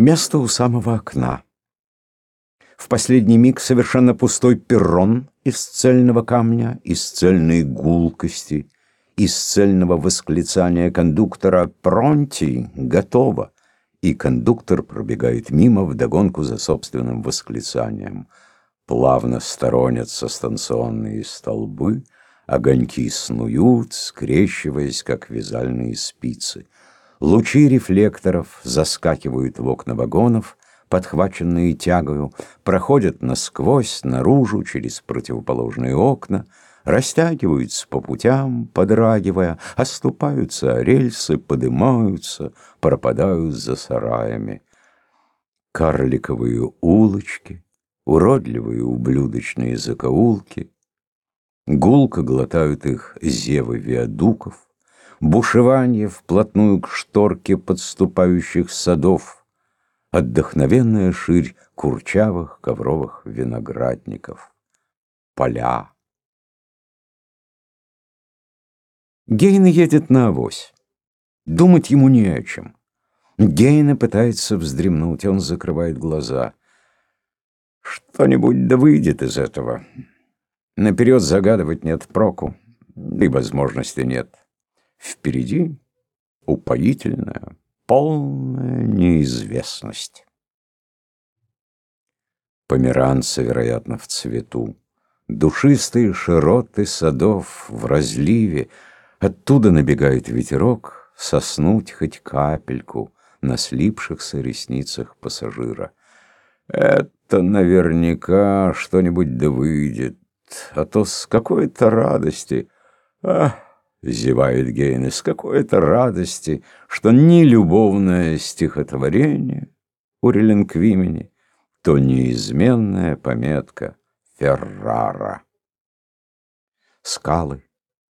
Место у самого окна. В последний миг совершенно пустой перрон из цельного камня, из цельной гулкости, из цельного восклицания кондуктора «Пронти! Готово!» И кондуктор пробегает мимо вдогонку за собственным восклицанием. Плавно сторонятся станционные столбы, огоньки снуют, скрещиваясь, как вязальные спицы. Лучи рефлекторов заскакивают в окна вагонов, подхваченные тягою, проходят насквозь, наружу, через противоположные окна, растягиваются по путям, подрагивая, оступаются рельсы, подымаются, пропадают за сараями. Карликовые улочки, уродливые ублюдочные закоулки, гулко глотают их зевы виадуков, бушевание вплотную к шторке подступающих садов, отдохновенная ширь курчавых ковровых виноградников, поля. Гейн едет на авось. Думать ему не о чем. Гейна пытается вздремнуть, он закрывает глаза. Что-нибудь да выйдет из этого. Наперед загадывать нет проку, и возможности нет. Впереди упоительная, полная неизвестность. Померанцы, вероятно, в цвету. Душистые широты садов в разливе. Оттуда набегает ветерок, соснуть хоть капельку на слипшихся ресницах пассажира. Это наверняка что-нибудь да выйдет, а то с какой-то радости... Ах! — зевает Гейне, — с какой-то радости, что ни любовное стихотворение у Реленквимени, то неизменная пометка Феррара. Скалы,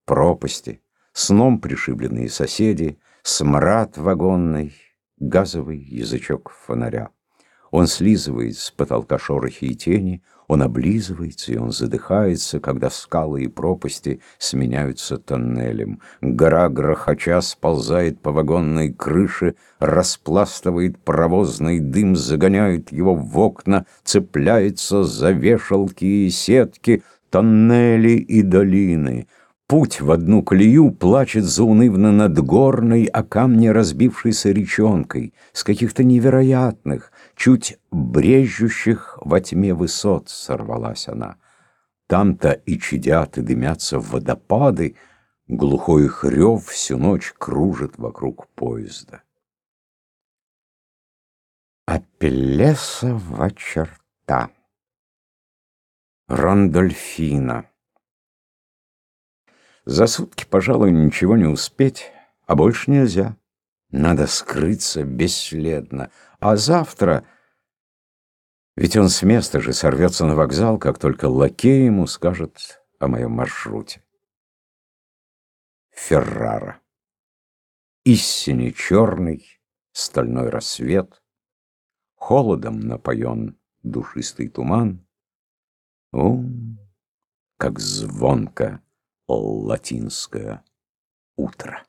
пропасти, сном пришибленные соседи, смрад вагонный, газовый язычок фонаря. Он слизывает с потолка шорохи и тени, он облизывается и он задыхается, когда скалы и пропасти сменяются тоннелем. Гора грохоча сползает по вагонной крыше, распластывает паровозный дым, загоняет его в окна, цепляется за вешалки и сетки, тоннели и долины — Путь в одну колею плачет заунывно над горной, о камне разбившейся речонкой, с каких-то невероятных, чуть брежущих во тьме высот сорвалась она. Там-то и чадят, и дымятся водопады, глухой их всю ночь кружит вокруг поезда. Апеллесова черта Рондольфина за сутки, пожалуй, ничего не успеть, а больше нельзя. Надо скрыться бесследно. А завтра... Ведь он с места же сорвется на вокзал, как только лакей ему скажет о моем маршруте. Феррара. Истине черный стальной рассвет, Холодом напоен душистый туман. Ум, как звонко латинское утро.